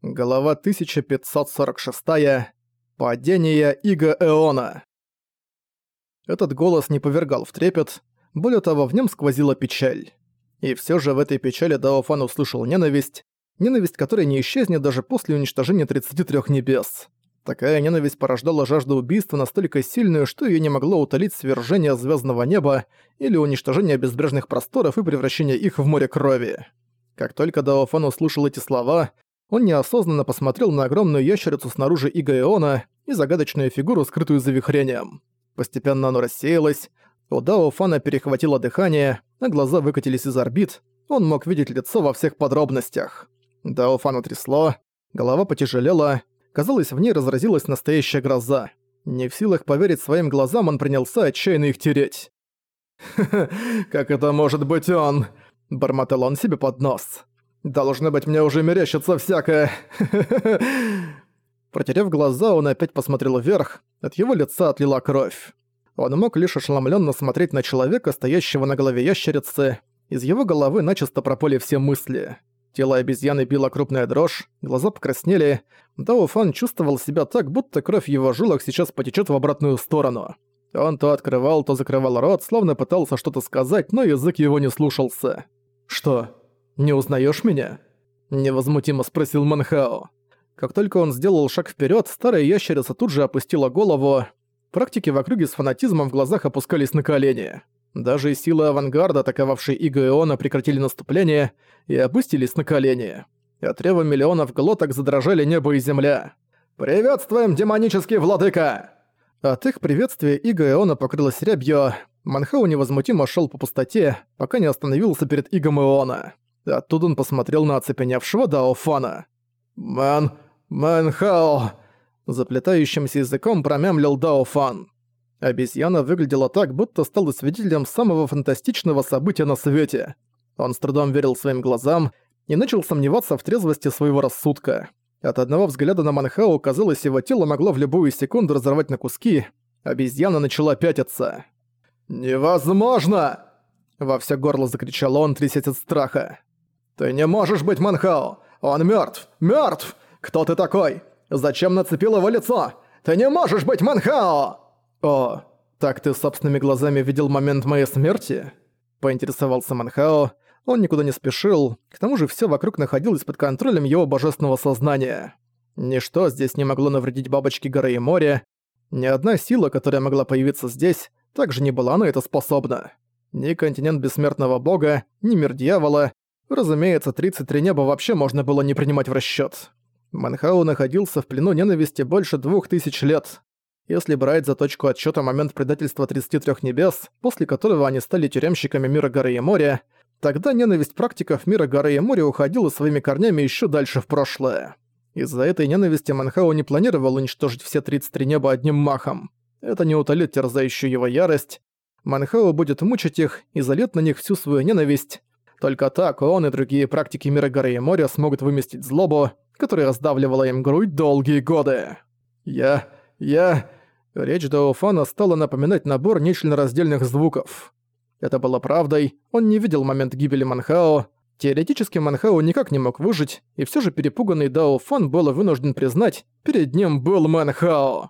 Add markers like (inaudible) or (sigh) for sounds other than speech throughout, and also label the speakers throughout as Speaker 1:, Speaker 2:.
Speaker 1: Глава 1546. Падение Иго Эона. Этот голос не повергал в трепет, более того, в нем сквозила печаль. И все же в этой печали Даофан услышал ненависть, ненависть которой не исчезнет даже после уничтожения 33 небес. Такая ненависть порождала жажду убийства настолько сильную, что ее не могло утолить свержение звездного неба или уничтожение безбрежных просторов и превращение их в море крови. Как только Даофан услышал эти слова, он неосознанно посмотрел на огромную ящерицу снаружи Игаэона и загадочную фигуру, скрытую за вихрением. Постепенно оно рассеялось, у Дао Фана перехватило дыхание, а глаза выкатились из орбит, он мог видеть лицо во всех подробностях. Дао Фана трясло, голова потяжелела, казалось, в ней разразилась настоящая гроза. Не в силах поверить своим глазам, он принялся отчаянно их тереть. «Ха-ха, (laughs) как это может быть он?» – бормотал он себе под нос. Должно быть, мне уже мерещится всякое. (laughs) Протерев глаза, он опять посмотрел вверх, от его лица отлила кровь. Он мог лишь ошеломленно смотреть на человека, стоящего на голове ящерицы. Из его головы начисто пропали все мысли. Тело обезьяны било крупная дрожь, глаза покраснели. Дао Фан чувствовал себя так, будто кровь в его жилах сейчас потечет в обратную сторону. Он то открывал, то закрывал рот, словно пытался что-то сказать, но язык его не слушался. «Что?» «Не узнаешь меня?» – невозмутимо спросил Манхао. Как только он сделал шаг вперед, старая ящерица тут же опустила голову. Практики в округе с фанатизмом в глазах опускались на колени. Даже силы авангарда, атаковавшие Иго Иона, прекратили наступление и опустились на колени. От рева миллионов глоток задрожали небо и земля. «Приветствуем, демонический владыка!» От их приветствия Иго Иона покрылась. Манхау невозмутимо шел по пустоте, пока не остановился перед Игом Иона. Оттуда он посмотрел на оцепеневшего Дао Фана. «Мэн... Мэнхао!» Заплетающимся языком промямлил Дао Фан. Обезьяна выглядела так, будто стала свидетелем самого фантастичного события на свете. Он с трудом верил своим глазам и начал сомневаться в трезвости своего рассудка. От одного взгляда на Манхау, казалось, его тело могло в любую секунду разорвать на куски. Обезьяна начала пятиться. «Невозможно!» Во все горло закричал он, трясясь от страха. «Ты не можешь быть Манхао! Он мертв! Мертв! Кто ты такой? Зачем нацепил его лицо? Ты не можешь быть Манхао!» «О, так ты собственными глазами видел момент моей смерти?» Поинтересовался Манхао. Он никуда не спешил, к тому же все вокруг находилось под контролем его божественного сознания. Ничто здесь не могло навредить бабочке горы и моря. Ни одна сила, которая могла появиться здесь, также не была на это способна. Ни континент бессмертного бога, ни мир дьявола, Разумеется, 33 неба вообще можно было не принимать в расчёт. Манхау находился в плену ненависти больше двух тысяч лет. Если брать за точку отсчёта момент предательства 33 небес, после которого они стали тюремщиками мира горы и моря, тогда ненависть практиков мира горы и моря уходила своими корнями ещё дальше в прошлое. Из-за этой ненависти Манхау не планировал уничтожить все 33 неба одним махом. Это не утолит терзающую его ярость. Манхау будет мучить их и залет на них всю свою ненависть, только так он и другие практики мира горы и моря смогут выместить злобу, которая раздавливала им грудь долгие годы. Я... я... Речь Даофана стала напоминать набор нечленораздельных звуков. Это было правдой, он не видел момент гибели Манхао. Теоретически Манхао никак не мог выжить, и все же перепуганный Даофан был вынужден признать, перед ним был Манхао.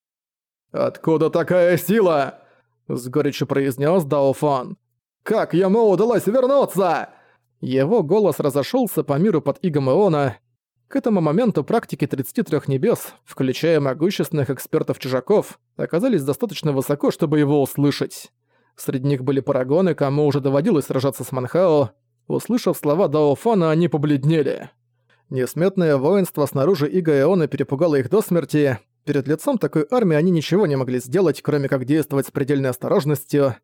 Speaker 1: «Откуда такая сила?» — с горечью произнес Даофан. «Как ему удалось вернуться?» Его голос разошелся по миру под игом Иона. К этому моменту практики 33 небес, включая могущественных экспертов-чужаков, оказались достаточно высоко, чтобы его услышать. Среди них были парагоны, кому уже доводилось сражаться с Манхао. Услышав слова Даофана, они побледнели. Несметное воинство снаружи Иго Иона перепугало их до смерти. Перед лицом такой армии они ничего не могли сделать, кроме как действовать с предельной осторожностью.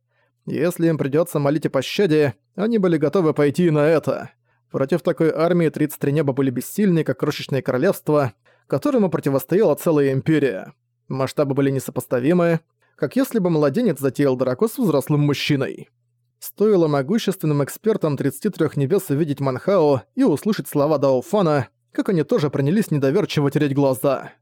Speaker 1: Если им придётся молить о пощаде, они были готовы пойти на это. Против такой армии 33 неба были бессильны, как крошечное королевство, которому противостояла целая империя. Масштабы были несопоставимы, как если бы младенец затеял драку с взрослым мужчиной. Стоило могущественным экспертам 33 небес увидеть Манхао и услышать слова Дауфана, как они тоже принялись недоверчиво тереть глаза.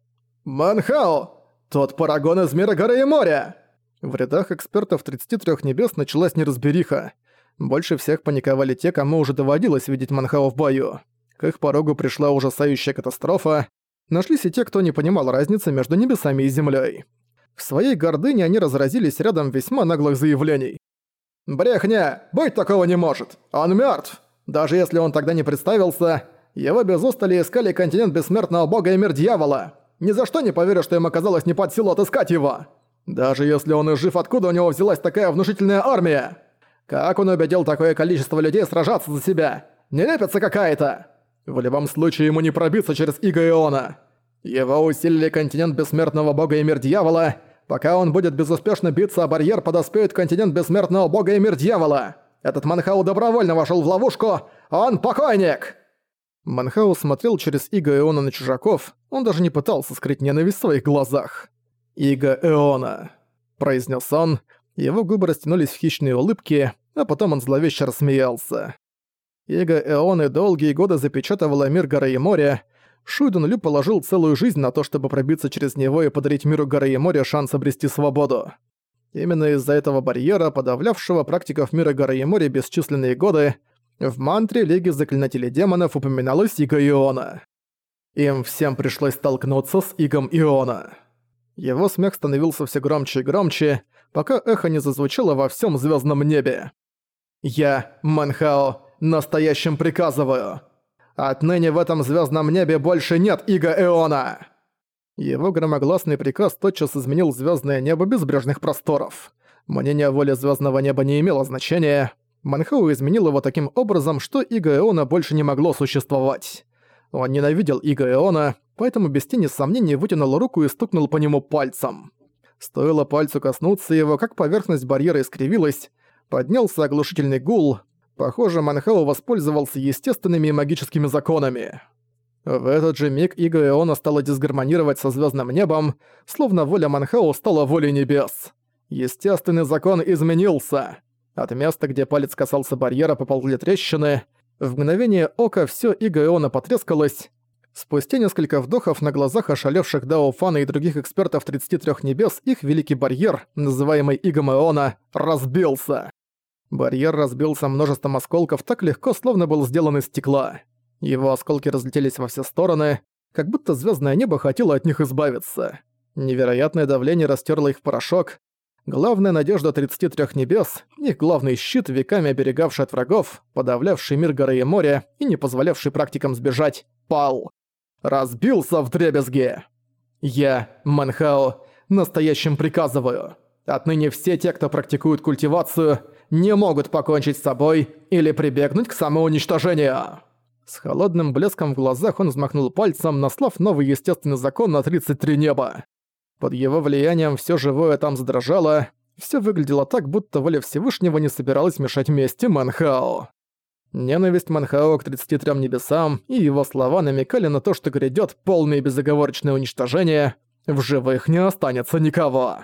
Speaker 1: «Манхао! Тот парагон из мира горы и моря!» В рядах экспертов 33 небес началась неразбериха. Больше всех паниковали те, кому уже доводилось видеть Манхао в бою. К их порогу пришла ужасающая катастрофа. Нашлись и те, кто не понимал разницы между небесами и землей. В своей гордыне они разразились рядом весьма наглых заявлений. «Брехня! Быть такого не может! Он мертв! Даже если он тогда не представился, его без устали искали континент бессмертного бога и мир дьявола. Ни за что не поверю, что им оказалось не под силу отыскать его. Даже если он и жив, откуда у него взялась такая внушительная армия? Как он убедил такое количество людей сражаться за себя? Нелепица какая-то! В любом случае ему не пробиться через Иго. Его усилили континент бессмертного бога и мир дьявола. Пока он будет безуспешно биться о барьер, подоспеет континент бессмертного бога и мир дьявола. Этот Манхау добровольно вошел в ловушку. Он покойник!» Манхау смотрел через Иго на чужаков, он даже не пытался скрыть ненависть в своих глазах. «Иго Иона», — произнес он, его губы растянулись в хищные улыбки, а потом он зловеще рассмеялся. Иго Эоны долгие годы запечатывала мир горы и моря. Шуйдун Лю положил целую жизнь на то, чтобы пробиться через него и подарить миру горы и моря шанс обрести свободу. Именно из-за этого барьера, подавлявшего практиков мира горы и моря бесчисленные годы, в мантре Лиги Заклинателей Демонов упоминалась Иго Иона. Им всем пришлось столкнуться с Игом Иона. Его смех становился все громче и громче, пока эхо не зазвучало во всем звездном небе. «Я, Манхао, настоящим приказываю. Отныне в этом звездном небе больше нет Иго Эона!» Его громогласный приказ тотчас изменил звездное небо безбрежных просторов. Мнение воли звездного неба не имело значения. Манхау изменил его таким образом, что Иго Эона больше не могло существовать. Он ненавидел Иго Эона, поэтому без тени сомнений вытянул руку и стукнул по нему пальцем. Стоило пальцу коснуться его, как поверхность барьера искривилась, поднялся оглушительный гул, Похоже, Манхау воспользовался естественными и магическими законами. В этот же миг Иго Иона стала дисгармонировать со звездным небом, словно воля Манхау стала волей небес. Естественный закон изменился. От места, где палец касался барьера, поползли трещины. В мгновение ока все Иго Иона потрескалось. Спустя несколько вдохов на глазах ошалевших Дао Фана и других экспертов 33 небес их великий барьер, называемый Игом Иона, разбился. Барьер разбился множеством осколков так легко, словно был сделан из стекла. Его осколки разлетелись во все стороны, как будто звездное небо хотело от них избавиться. Невероятное давление растерло их в порошок. Главная надежда 33 небес, их главный щит, веками оберегавший от врагов, подавлявший мир горы и моря и не позволявший практикам сбежать, пал. Разбился в дребезге. Я, Манхао, настоящим приказываю. Отныне все те, кто практикует культивацию, не могут покончить с собой или прибегнуть к самоуничтожению». С холодным блеском в глазах он взмахнул пальцем, наслав новый естественный закон на 33 неба. Под его влиянием все живое там задрожало, все выглядело так, будто воля Всевышнего не собиралась мешать мести Манхао. Ненависть Манхао к 33 небесам и его слова намекали на то, что грядет полное безоговорочное уничтожение, в живых не останется никого.